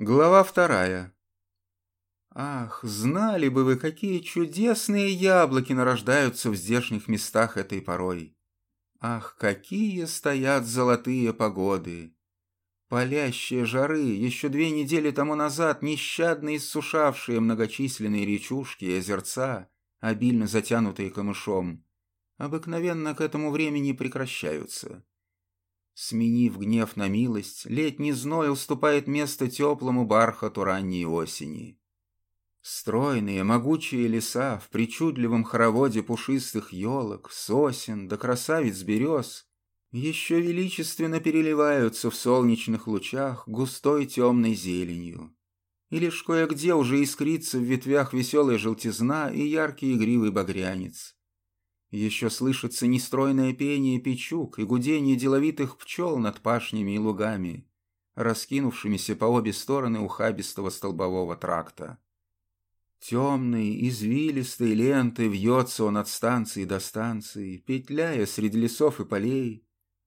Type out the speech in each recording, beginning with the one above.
Глава вторая. Ах, знали бы вы, какие чудесные яблоки нарождаются в здешних местах этой порой. Ах, какие стоят золотые погоды! Палящие жары, еще две недели тому назад нещадно иссушавшие многочисленные речушки и озерца, обильно затянутые камышом, обыкновенно к этому времени прекращаются. Сменив гнев на милость, летний зной уступает место теплому бархату ранней осени. Стройные, могучие леса в причудливом хороводе пушистых елок, сосен да красавиц берез еще величественно переливаются в солнечных лучах густой темной зеленью. И лишь кое-где уже искрится в ветвях веселая желтизна и яркий игривый багрянец. Еще слышится нестройное пение печук и гудение деловитых пчел над пашнями и лугами, раскинувшимися по обе стороны ухабистого столбового тракта. Темной, извилистой лентой вьется он от станции до станции, петляя среди лесов и полей,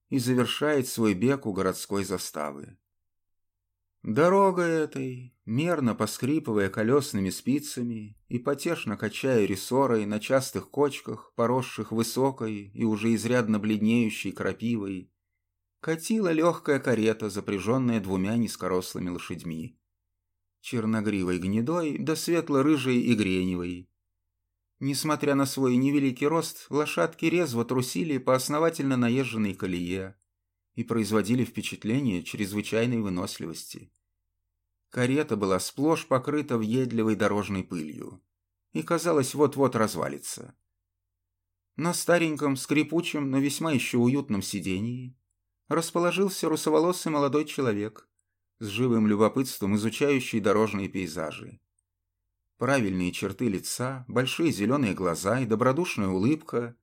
и завершает свой бег у городской заставы. Дорога этой, мерно поскрипывая колесными спицами и потешно качая рессорой на частых кочках, поросших высокой и уже изрядно бледнеющей крапивой, катила легкая карета, запряженная двумя низкорослыми лошадьми. Черногривой гнедой да светло-рыжей и греневой. Несмотря на свой невеликий рост, лошадки резво трусили по основательно наезженной колее, и производили впечатление чрезвычайной выносливости. Карета была сплошь покрыта въедливой дорожной пылью и, казалось, вот-вот развалится. На стареньком, скрипучем, но весьма еще уютном сидении расположился русоволосый молодой человек с живым любопытством, изучающий дорожные пейзажи. Правильные черты лица, большие зеленые глаза и добродушная улыбка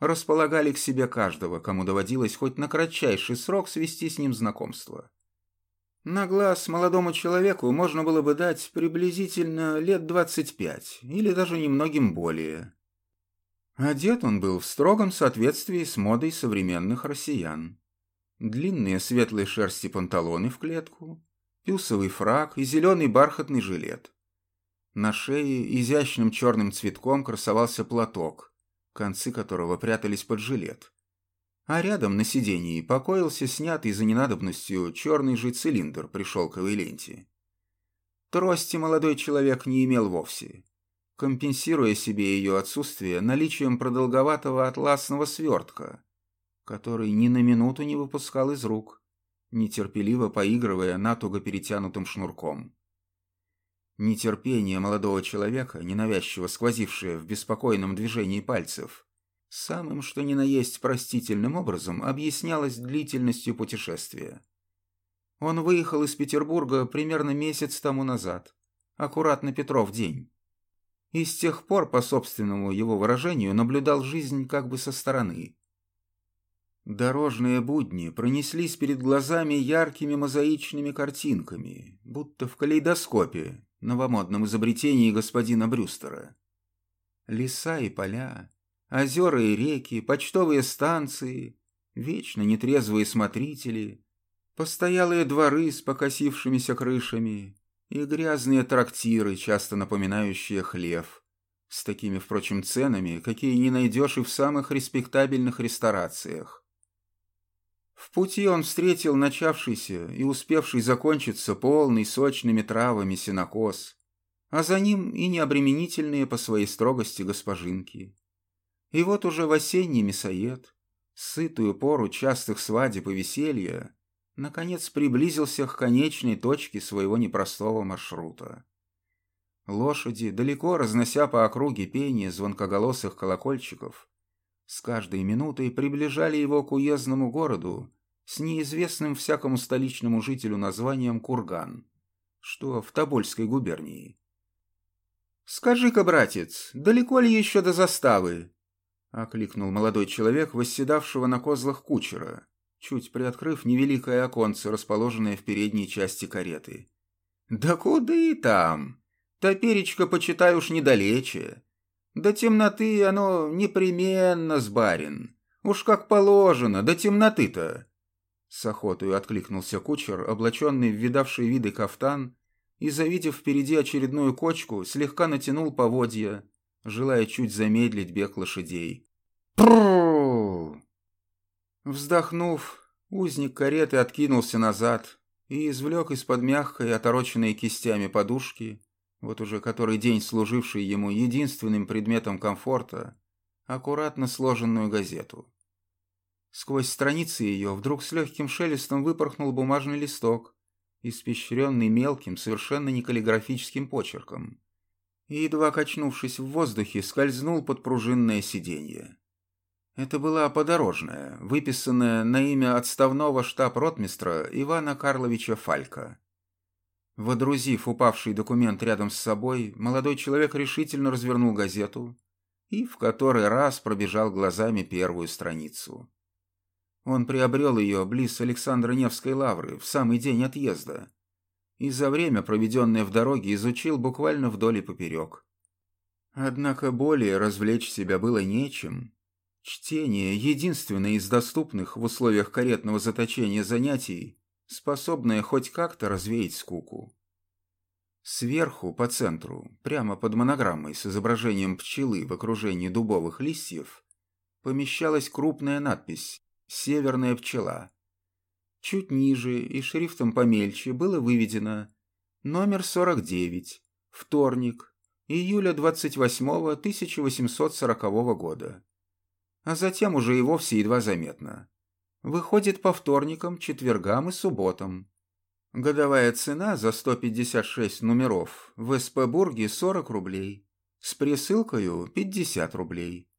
располагали к себе каждого, кому доводилось хоть на кратчайший срок свести с ним знакомство. На глаз молодому человеку можно было бы дать приблизительно лет двадцать пять, или даже немногим более. Одет он был в строгом соответствии с модой современных россиян. Длинные светлые шерсти панталоны в клетку, пюсовый фраг и зеленый бархатный жилет. На шее изящным черным цветком красовался платок, концы которого прятались под жилет. А рядом на сидении покоился снятый за ненадобностью черный же цилиндр при шелковой ленте. Трости молодой человек не имел вовсе, компенсируя себе ее отсутствие наличием продолговатого атласного свертка, который ни на минуту не выпускал из рук, нетерпеливо поигрывая натуго перетянутым шнурком. Нетерпение молодого человека, ненавязчиво сквозившее в беспокойном движении пальцев, самым что ни на есть простительным образом объяснялось длительностью путешествия. Он выехал из Петербурга примерно месяц тому назад, аккуратно Петров день. И с тех пор, по собственному его выражению, наблюдал жизнь как бы со стороны. Дорожные будни пронеслись перед глазами яркими мозаичными картинками, будто в калейдоскопе, новомодном изобретении господина Брюстера. Леса и поля, озера и реки, почтовые станции, вечно нетрезвые смотрители, постоялые дворы с покосившимися крышами и грязные трактиры, часто напоминающие хлев, с такими, впрочем, ценами, какие не найдешь и в самых респектабельных ресторациях. В пути он встретил начавшийся и успевший закончиться полный сочными травами сенокос, а за ним и необременительные по своей строгости госпожинки. И вот уже в осенний мясоед, сытую пору частых свадеб и веселья, наконец приблизился к конечной точке своего непростого маршрута. Лошади, далеко разнося по округе пение звонкоголосых колокольчиков, с каждой минутой приближали его к уездному городу с неизвестным всякому столичному жителю названием Курган, что в Тобольской губернии. «Скажи-ка, братец, далеко ли еще до заставы?» — окликнул молодой человек, восседавшего на козлах кучера, чуть приоткрыв невеликое оконце, расположенное в передней части кареты. «Да куда и там? Топеречка, почитай уж недалече. До темноты оно непременно сбарин. Уж как положено, до темноты-то. С охотой откликнулся кучер, облаченный в видавший виды кафтан и, завидев впереди очередную кочку, слегка натянул поводья, желая чуть замедлить бег лошадей. Вздохнув, узник кареты откинулся назад и извлек из-под мягкой, отороченной кистями подушки, вот уже который день служивший ему единственным предметом комфорта, аккуратно сложенную газету. Сквозь страницы ее вдруг с легким шелестом выпорхнул бумажный листок, испещренный мелким, совершенно не каллиграфическим почерком, и, едва качнувшись в воздухе, скользнул под пружинное сиденье. Это была подорожная, выписанная на имя отставного штаб-ротмистра Ивана Карловича Фалька. Водрузив упавший документ рядом с собой, молодой человек решительно развернул газету и в который раз пробежал глазами первую страницу. Он приобрел ее близ Александра Невской лавры в самый день отъезда и за время, проведенное в дороге, изучил буквально вдоль и поперек. Однако более развлечь себя было нечем. Чтение – единственное из доступных в условиях каретного заточения занятий, способное хоть как-то развеять скуку. Сверху, по центру, прямо под монограммой с изображением пчелы в окружении дубовых листьев, помещалась крупная надпись «Северная пчела». Чуть ниже и шрифтом помельче было выведено «Номер 49, вторник, июля 28 1840 года». А затем уже и вовсе едва заметно. Выходит по вторникам, четвергам и субботам. Годовая цена за 156 номеров в СП-бурге 40 рублей. С присылкою 50 рублей.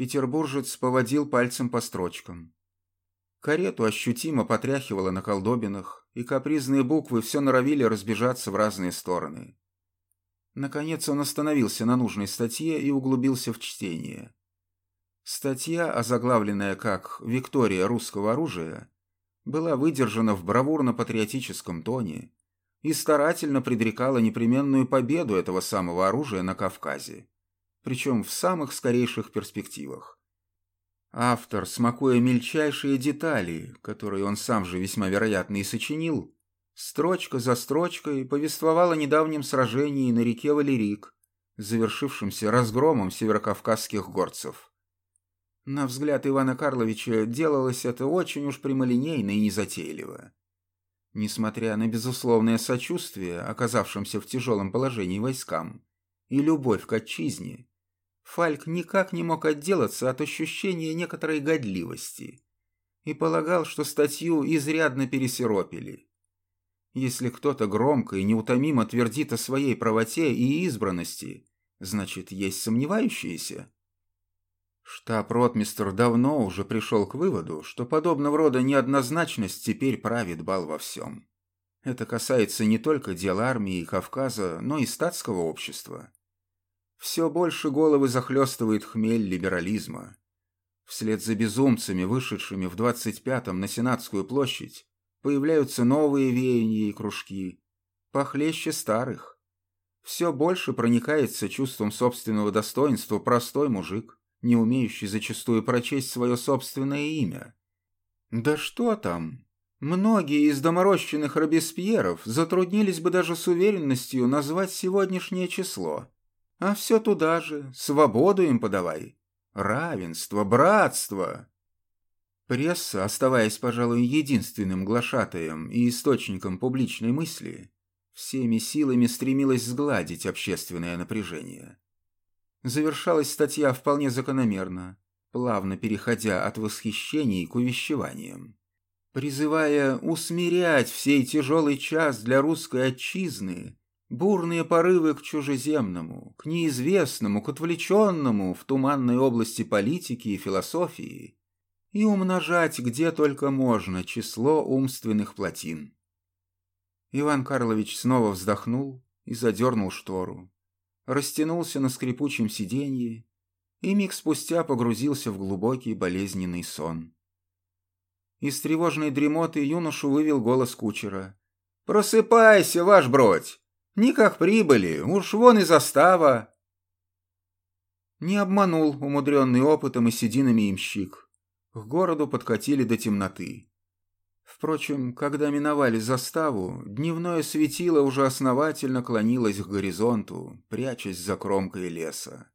Петербуржец поводил пальцем по строчкам. Карету ощутимо потряхивало на колдобинах, и капризные буквы все норовили разбежаться в разные стороны. Наконец он остановился на нужной статье и углубился в чтение. Статья, озаглавленная как «Виктория русского оружия», была выдержана в бравурно-патриотическом тоне и старательно предрекала непременную победу этого самого оружия на Кавказе, причем в самых скорейших перспективах. Автор, смакуя мельчайшие детали, которые он сам же весьма вероятно и сочинил, строчка за строчкой повествовал о недавнем сражении на реке Валерик, завершившемся разгромом северокавказских горцев. На взгляд Ивана Карловича делалось это очень уж прямолинейно и незатейливо. Несмотря на безусловное сочувствие оказавшимся в тяжелом положении войскам и любовь к отчизне, Фальк никак не мог отделаться от ощущения некоторой годливости и полагал, что статью изрядно пересиропили. Если кто-то громко и неутомимо твердит о своей правоте и избранности, значит, есть сомневающиеся. Штаб-ротмистр давно уже пришел к выводу, что подобного рода неоднозначность теперь правит бал во всем. Это касается не только дел армии и Кавказа, но и статского общества. Все больше головы захлестывает хмель либерализма. Вслед за безумцами, вышедшими в 25-м на Сенатскую площадь, появляются новые веяния и кружки, похлеще старых. Все больше проникается чувством собственного достоинства простой мужик не умеющий зачастую прочесть свое собственное имя. Да что там? Многие из доморощенных Робеспьеров затруднились бы даже с уверенностью назвать сегодняшнее число. А все туда же, свободу им подавай. Равенство, братство. Пресса, оставаясь, пожалуй, единственным глашатаем и источником публичной мысли, всеми силами стремилась сгладить общественное напряжение. Завершалась статья вполне закономерно, плавно переходя от восхищений к увещеваниям. Призывая усмирять в сей тяжелый час для русской отчизны бурные порывы к чужеземному, к неизвестному, к отвлеченному в туманной области политики и философии и умножать где только можно число умственных плотин. Иван Карлович снова вздохнул и задернул штору растянулся на скрипучем сиденье и миг спустя погрузился в глубокий болезненный сон. Из тревожной дремоты юношу вывел голос кучера. «Просыпайся, ваш бродь! Никак прибыли, уж вон и застава!» Не обманул умудренный опытом и сединами имщик. К городу подкатили до темноты. Впрочем, когда миновали заставу, дневное светило уже основательно клонилось к горизонту, прячась за кромкой леса.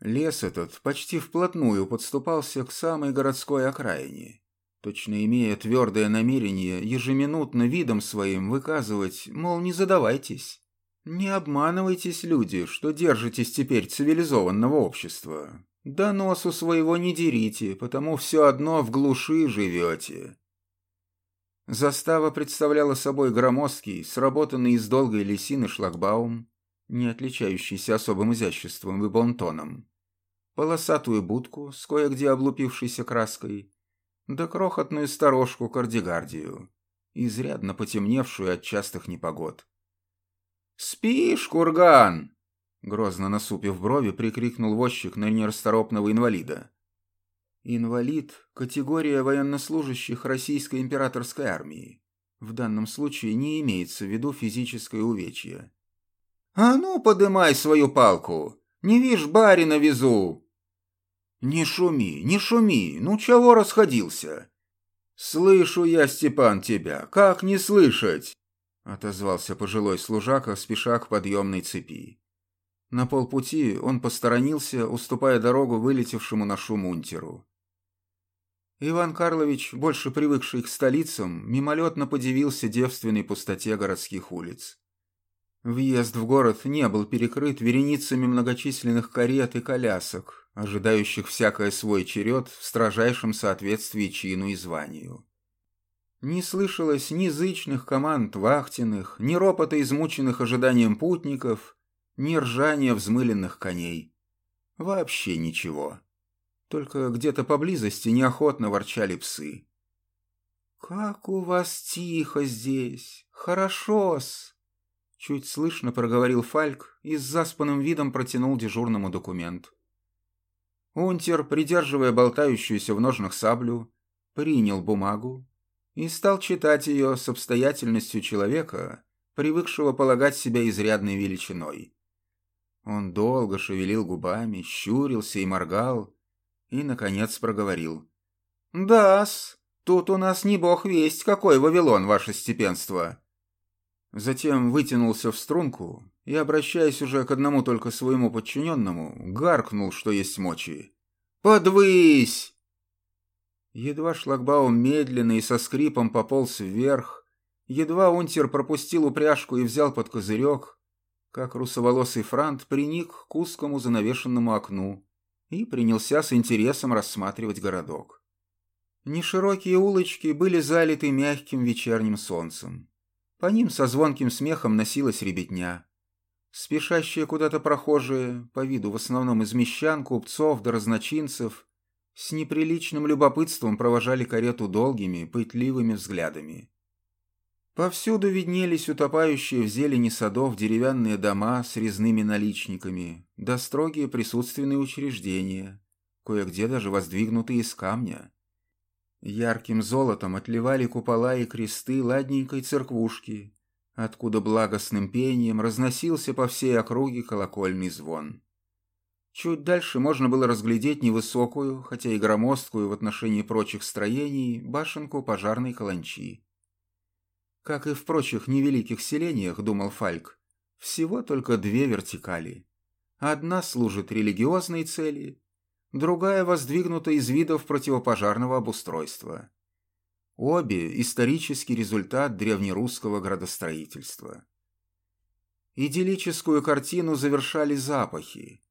Лес этот почти вплотную подступался к самой городской окраине, точно имея твердое намерение ежеминутно видом своим выказывать, мол, не задавайтесь. Не обманывайтесь, люди, что держитесь теперь цивилизованного общества. Да носу своего не дерите, потому все одно в глуши живете. Застава представляла собой громоздкий, сработанный из долгой лисины шлагбаум, не отличающийся особым изяществом и бонтоном, полосатую будку с кое-где облупившейся краской, да крохотную сторожку кардигардию, изрядно потемневшую от частых непогод. «Спишь, курган?» Грозно насупив брови, прикрикнул возчик на нерасторопного инвалида. Инвалид – категория военнослужащих Российской императорской армии. В данном случае не имеется в виду физическое увечье. «А ну, подымай свою палку! Не вишь, барина везу!» «Не шуми, не шуми! Ну чего расходился?» «Слышу я, Степан, тебя! Как не слышать?» Отозвался пожилой служака, спеша к подъемной цепи. На полпути он посторонился, уступая дорогу вылетевшему на шум унтеру. Иван Карлович, больше привыкший к столицам, мимолетно подивился девственной пустоте городских улиц. Въезд в город не был перекрыт вереницами многочисленных карет и колясок, ожидающих всякое свой черед в строжайшем соответствии чину и званию. Не слышалось ни зычных команд вахтенных, ни ропота измученных ожиданием путников, ни ржания взмыленных коней. Вообще ничего. Только где-то поблизости неохотно ворчали псы. «Как у вас тихо здесь! Хорошо-с!» Чуть слышно проговорил Фальк и с заспанным видом протянул дежурному документ. Унтер, придерживая болтающуюся в ножнах саблю, принял бумагу и стал читать ее с обстоятельностью человека, привыкшего полагать себя изрядной величиной. Он долго шевелил губами, щурился и моргал, и, наконец, проговорил. «Да-с, тут у нас не бог весть, какой Вавилон, ваше степенство!» Затем вытянулся в струнку и, обращаясь уже к одному только своему подчиненному, гаркнул, что есть мочи. «Подвысь!» Едва шлагбаум медленно и со скрипом пополз вверх, едва унтер пропустил упряжку и взял под козырек, как русоволосый франт приник к узкому занавешенному окну, и принялся с интересом рассматривать городок. Неширокие улочки были залиты мягким вечерним солнцем. По ним со звонким смехом носилась ребятня. Спешащие куда-то прохожие, по виду в основном из мещан, купцов да разночинцев, с неприличным любопытством провожали карету долгими, пытливыми взглядами. Повсюду виднелись утопающие в зелени садов деревянные дома с резными наличниками, да строгие присутственные учреждения, кое-где даже воздвигнутые из камня. Ярким золотом отливали купола и кресты ладненькой церквушки, откуда благостным пением разносился по всей округе колокольный звон. Чуть дальше можно было разглядеть невысокую, хотя и громоздкую в отношении прочих строений, башенку пожарной каланчи. Как и в прочих невеликих селениях, думал Фальк, всего только две вертикали. Одна служит религиозной цели, другая воздвигнута из видов противопожарного обустройства. Обе – исторический результат древнерусского градостроительства. Идиллическую картину завершали запахи.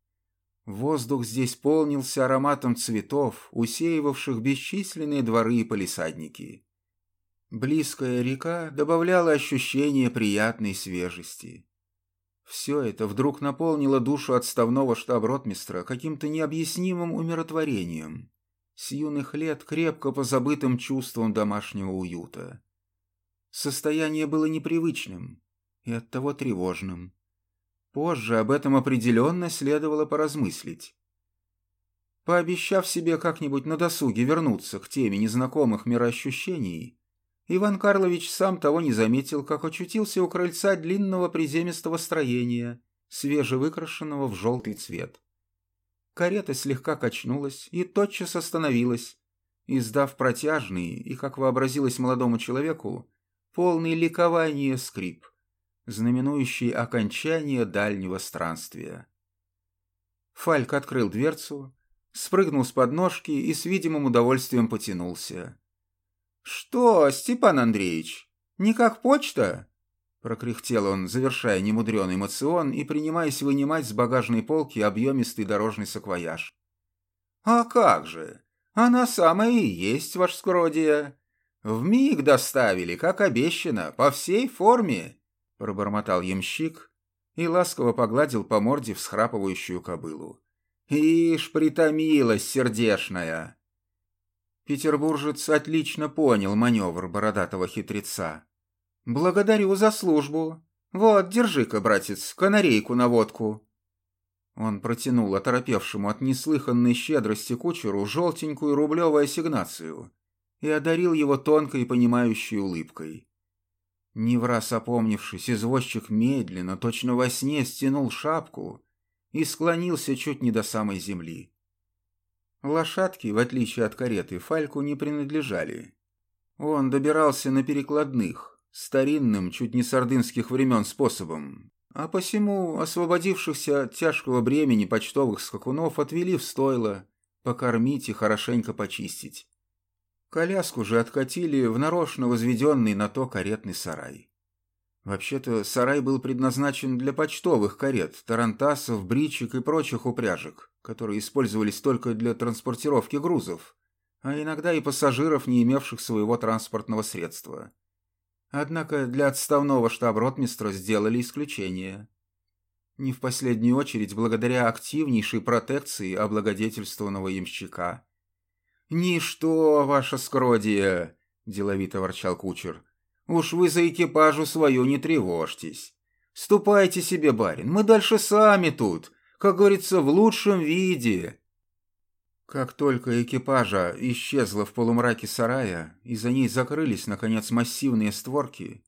Воздух здесь полнился ароматом цветов, усеивавших бесчисленные дворы и полисадники. Близкая река добавляла ощущение приятной свежести. Все это вдруг наполнило душу отставного штаб-ротмистра каким-то необъяснимым умиротворением, с юных лет крепко позабытым чувством домашнего уюта. Состояние было непривычным и оттого тревожным. Позже об этом определенно следовало поразмыслить. Пообещав себе как-нибудь на досуге вернуться к теме незнакомых мироощущений, Иван Карлович сам того не заметил, как очутился у крыльца длинного приземистого строения, свежевыкрашенного в желтый цвет. Карета слегка качнулась и тотчас остановилась, издав протяжный и, как вообразилось молодому человеку, полный ликования скрип, знаменующий окончание дальнего странствия. Фальк открыл дверцу, спрыгнул с подножки и с видимым удовольствием потянулся. «Что, Степан Андреевич, не как почта?» Прокряхтел он, завершая немудренный эмоцион и принимаясь вынимать с багажной полки объемистый дорожный саквояж. «А как же! Она самая и есть, ваш скородие! Вмиг доставили, как обещано, по всей форме!» Пробормотал ямщик и ласково погладил по морде всхрапывающую кобылу. «Ишь, притомилась сердешная!» Петербуржец отлично понял маневр бородатого хитреца. «Благодарю за службу. Вот, держи-ка, братец, канарейку на водку». Он протянул оторопевшему от неслыханной щедрости кучеру желтенькую рублевую ассигнацию и одарил его тонкой понимающей улыбкой. Не в раз опомнившись, извозчик медленно, точно во сне, стянул шапку и склонился чуть не до самой земли. Лошадки, в отличие от кареты, Фальку не принадлежали. Он добирался на перекладных, старинным, чуть не сардынских времен способом, а посему освободившихся от тяжкого бремени почтовых скакунов отвели в стойло, покормить и хорошенько почистить. Коляску же откатили в нарочно возведенный на то каретный сарай. Вообще-то сарай был предназначен для почтовых карет, тарантасов, бричек и прочих упряжек, которые использовались только для транспортировки грузов, а иногда и пассажиров, не имевших своего транспортного средства. Однако для отставного штаб-ротмистра сделали исключение. Не в последнюю очередь благодаря активнейшей протекции облагодетельствованного ямщика. «Ничто, ваше скродие!» – деловито ворчал кучер – Уж вы за экипажу свою не тревожьтесь. Ступайте себе, барин, мы дальше сами тут, как говорится, в лучшем виде». Как только экипажа исчезла в полумраке сарая, и за ней закрылись, наконец, массивные створки,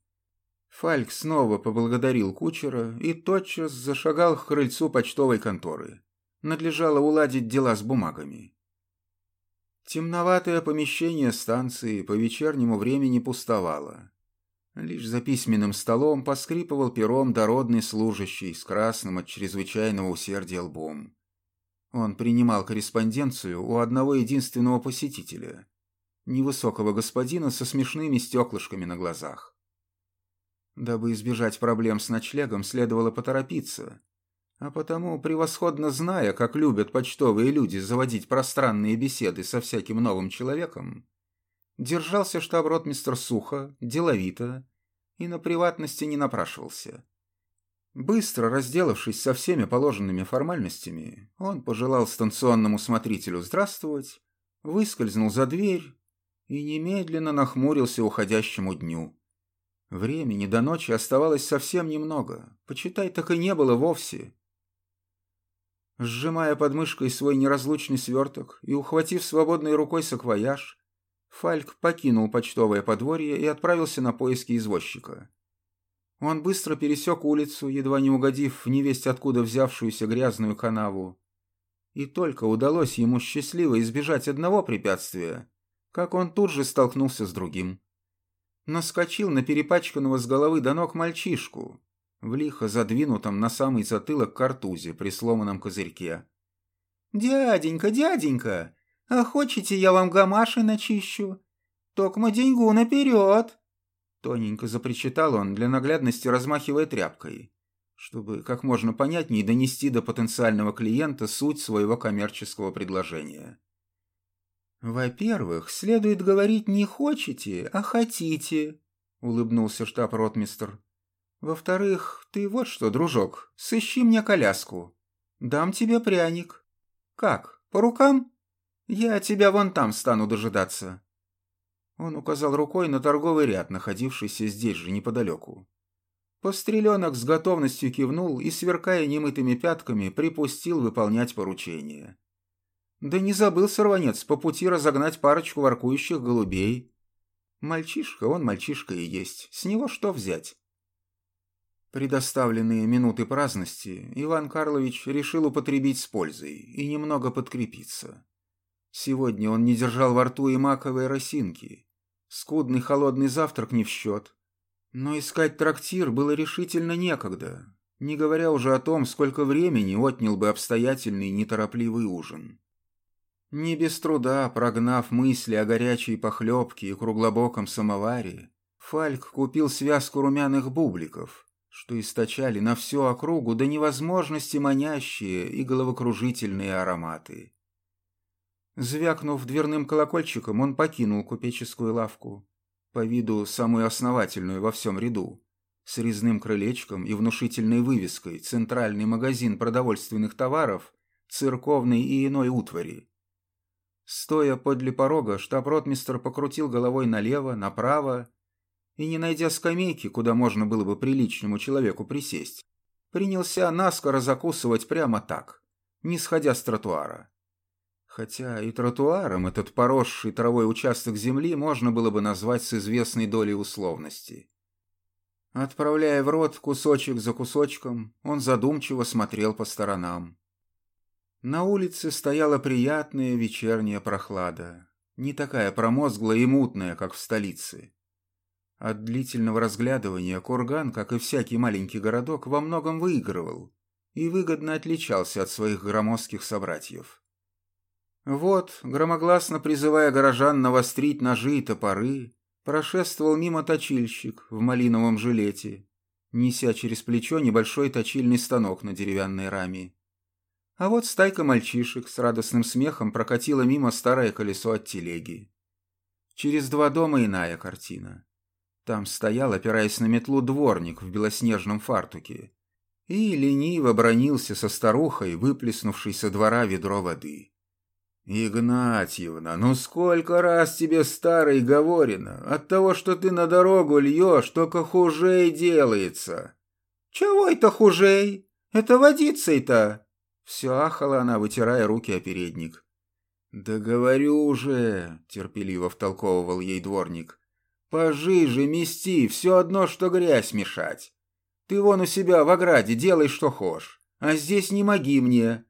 Фальк снова поблагодарил кучера и тотчас зашагал к крыльцу почтовой конторы. Надлежало уладить дела с бумагами. Темноватое помещение станции по вечернему времени пустовало. Лишь за письменным столом поскрипывал пером дородный служащий с красным от чрезвычайного усердия лбом. Он принимал корреспонденцию у одного единственного посетителя, невысокого господина со смешными стеклышками на глазах. Дабы избежать проблем с ночлегом, следовало поторопиться, а потому, превосходно зная, как любят почтовые люди заводить пространные беседы со всяким новым человеком, Держался штаб-ротмистр сухо, деловито и на приватности не напрашивался. Быстро разделавшись со всеми положенными формальностями, он пожелал станционному смотрителю здравствовать, выскользнул за дверь и немедленно нахмурился уходящему дню. Времени до ночи оставалось совсем немного, почитай, так и не было вовсе. Сжимая под мышкой свой неразлучный сверток и ухватив свободной рукой саквояж, Фальк покинул почтовое подворье и отправился на поиски извозчика. Он быстро пересек улицу, едва не угодив в невесть откуда взявшуюся грязную канаву. И только удалось ему счастливо избежать одного препятствия, как он тут же столкнулся с другим. Наскочил на перепачканного с головы до ног мальчишку, в лихо задвинутом на самый затылок картузе при сломанном козырьке. «Дяденька, дяденька, а хочете, я вам гамаши начищу? Токмо деньгу наперед!» Тоненько запричитал он, для наглядности размахивая тряпкой, чтобы как можно понятнее донести до потенциального клиента суть своего коммерческого предложения. «Во-первых, следует говорить не хочете, а хотите», — улыбнулся штаб-ротмистр. «Во-вторых, ты вот что, дружок, сыщи мне коляску. Дам тебе пряник. Как, по рукам?» «Я тебя вон там стану дожидаться». Он указал рукой на торговый ряд, находившийся здесь же, неподалеку. Постреленок с готовностью кивнул и, сверкая немытыми пятками, припустил выполнять поручение. Да не забыл сорванец по пути разогнать парочку воркующих голубей. Мальчишка, он мальчишка и есть, с него что взять? Предоставленные минуты праздности Иван Карлович решил употребить с пользой и немного подкрепиться. Сегодня он не держал во рту и маковой росинки. Скудный холодный завтрак не в счет. Но искать трактир было решительно некогда, не говоря уже о том, сколько времени отнял бы обстоятельный неторопливый ужин. Не без труда, прогнав мысли о горячей похлебке и круглобоком самоваре, Фальк купил связку румяных бубликов, что источали на всю округу до невозможности манящие и головокружительные ароматы. Звякнув дверным колокольчиком, он покинул купеческую лавку, по виду самую основательную во всем ряду, с резным крылечком и внушительной вывеской «Центральный магазин продовольственных товаров, церковной и иной утвари». Стоя подле порога, штаб-ротмистр покрутил головой налево, направо и, не найдя скамейки, куда можно было бы приличному человеку присесть, принялся наскоро закусывать прямо так, не сходя с тротуара. Хотя и тротуаром этот поросший травой участок земли можно было бы назвать с известной долей условности. Отправляя в рот кусочек за кусочком, он задумчиво смотрел по сторонам. На улице стояла приятная вечерняя прохлада, не такая промозглая и мутная, как в столице. От длительного разглядывания Курган, как и всякий маленький городок, во многом выигрывал и выгодно отличался от своих громоздких собратьев. Вот, громогласно призывая горожан навострить ножи и топоры, прошествовал мимо точильщик в малиновом жилете, неся через плечо небольшой точильный станок на деревянной раме. А вот стайка мальчишек с радостным смехом прокатила мимо старое колесо от телеги. Через два дома иная картина. Там стоял, опираясь на метлу, дворник в белоснежном фартуке и лениво бронился со старухой, выплеснувшей со двора ведро воды. «Игнатьевна, ну сколько раз тебе, старый, говорено, от того, что ты на дорогу льешь, только хужей делается!» «Чего это хужей? Это водицей-то!» Все ахала она, вытирая руки о передник. «Да говорю уже!» — терпеливо втолковывал ей дворник. Пожиже мести, все одно, что грязь мешать. Ты вон у себя в ограде делай, что хошь, а здесь не моги мне.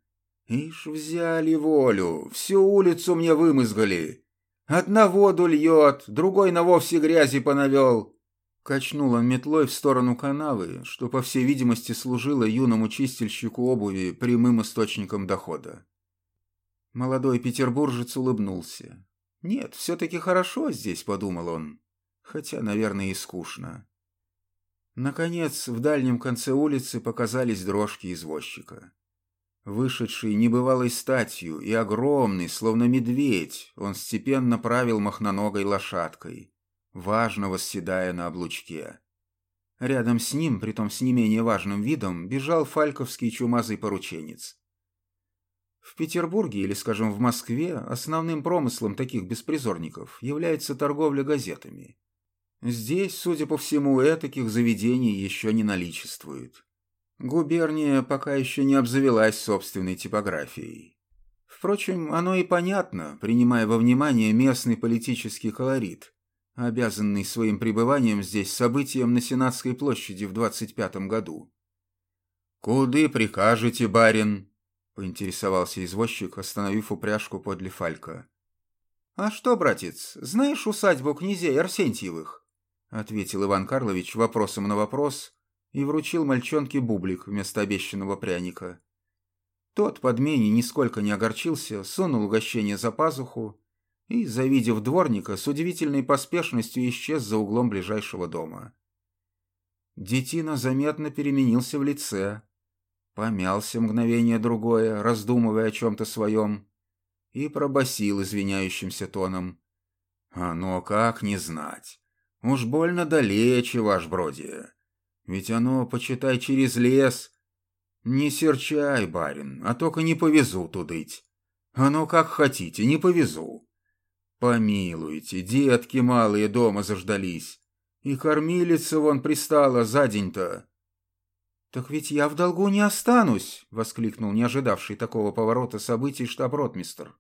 Ишь, взяли волю, всю улицу мне вымызгали. Одна воду льет, другой на вовсе грязи понавел. Качнул он метлой в сторону канавы, что, по всей видимости, служило юному чистильщику обуви прямым источником дохода. Молодой петербуржец улыбнулся. «Нет, все-таки хорошо здесь», — подумал он хотя, наверное, и скучно. Наконец, в дальнем конце улицы показались дрожки извозчика. Вышедший небывалой статью и огромный, словно медведь, он степенно правил махноногой лошадкой, важно восседая на облучке. Рядом с ним, притом с не менее важным видом, бежал фальковский чумазый порученец. В Петербурге или, скажем, в Москве основным промыслом таких беспризорников является торговля газетами. Здесь, судя по всему, этаких заведений еще не наличествует. Губерния пока еще не обзавелась собственной типографией. Впрочем, оно и понятно, принимая во внимание местный политический колорит, обязанный своим пребыванием здесь событием на Сенатской площади в 25-м году. «Куды прикажете, барин?» — поинтересовался извозчик, остановив упряжку подле Фалька. «А что, братец, знаешь усадьбу князей Арсентьевых?» ответил Иван Карлович вопросом на вопрос и вручил мальчонке бублик вместо обещанного пряника. Тот подмене нисколько не огорчился, сунул угощение за пазуху и, завидев дворника, с удивительной поспешностью исчез за углом ближайшего дома. Детина заметно переменился в лице, помялся мгновение другое, раздумывая о чем-то своем, и пробасил извиняющимся тоном. «А ну как не знать? Уж больно далече, ваш бродие. Ведь оно, почитай, через лес. Не серчай, барин, а только не повезу тудыть. Оно как хотите, не повезу. Помилуйте, детки малые дома заждались. И кормилица вон пристала за день-то. «Так ведь я в долгу не останусь!» — воскликнул не ожидавший такого поворота событий штаб-ротмистр.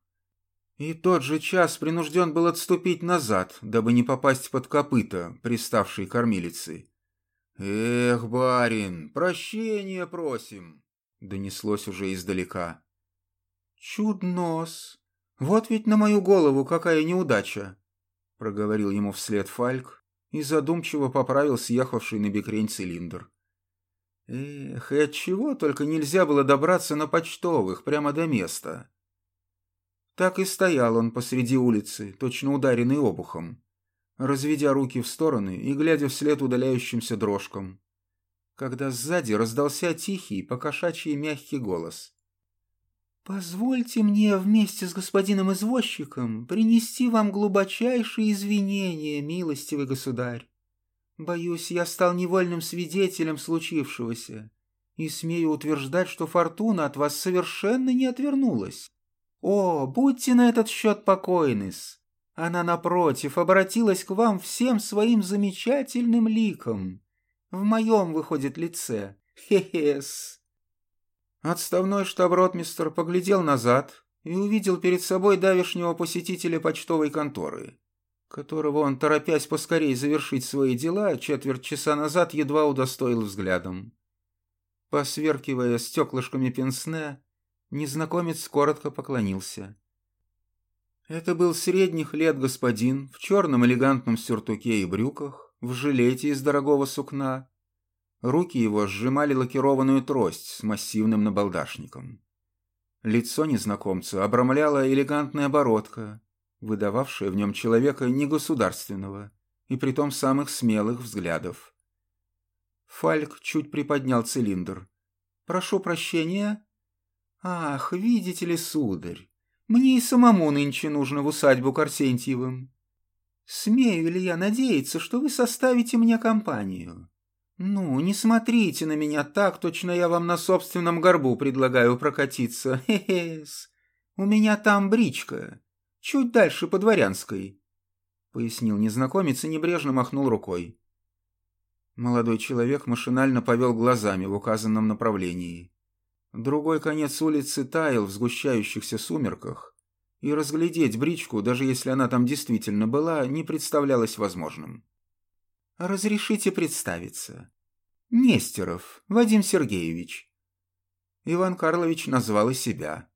И тот же час принужден был отступить назад, дабы не попасть под копыта приставшей кормилицы. «Эх, барин, прощения просим!» — донеслось уже издалека. «Чуднос! Вот ведь на мою голову какая неудача!» — проговорил ему вслед Фальк и задумчиво поправил съехавший на бекрень цилиндр. Эх, и отчего только нельзя было добраться на почтовых прямо до места. Так и стоял он посреди улицы, точно ударенный обухом, разведя руки в стороны и глядя вслед удаляющимся дрожкам, когда сзади раздался тихий, покошачий мягкий голос. «Позвольте мне вместе с господином извозчиком принести вам глубочайшие извинения, милостивый государь. Боюсь, я стал невольным свидетелем случившегося и смею утверждать, что фортуна от вас совершенно не отвернулась. О, будьте на этот счет покойны-с. Она, напротив, обратилась к вам всем своим замечательным ликом. В моем, выходит, лице. Хе-хе-с. Отставной штаб-ротмистр поглядел назад и увидел перед собой давешнего посетителя почтовой конторы которого он, торопясь поскорей завершить свои дела, четверть часа назад едва удостоил взглядом. Посверкивая стеклышками пенсне, незнакомец коротко поклонился. Это был средних лет господин в черном элегантном сюртуке и брюках, в жилете из дорогого сукна. Руки его сжимали лакированную трость с массивным набалдашником. Лицо незнакомца обрамляла элегантная бородка, выдававшая в нем человека негосударственного и притом самых смелых взглядов. Фальк чуть приподнял цилиндр. «Прошу прощения?» «Ах, видите ли, сударь, мне и самому нынче нужно в усадьбу к Арсентьевым. Смею ли я надеяться, что вы составите мне компанию? Ну, не смотрите на меня так, точно я вам на собственном горбу предлагаю прокатиться. Хе-хе-с. У меня там бричка, чуть дальше по Дворянской», — пояснил незнакомец и небрежно махнул рукой. Молодой человек машинально повел глазами в указанном направлении. Другой конец улицы таял в сгущающихся сумерках, и разглядеть бричку, даже если она там действительно была, не представлялось возможным. «Разрешите представиться. Нестеров Вадим Сергеевич». Иван Карлович назвал и себя.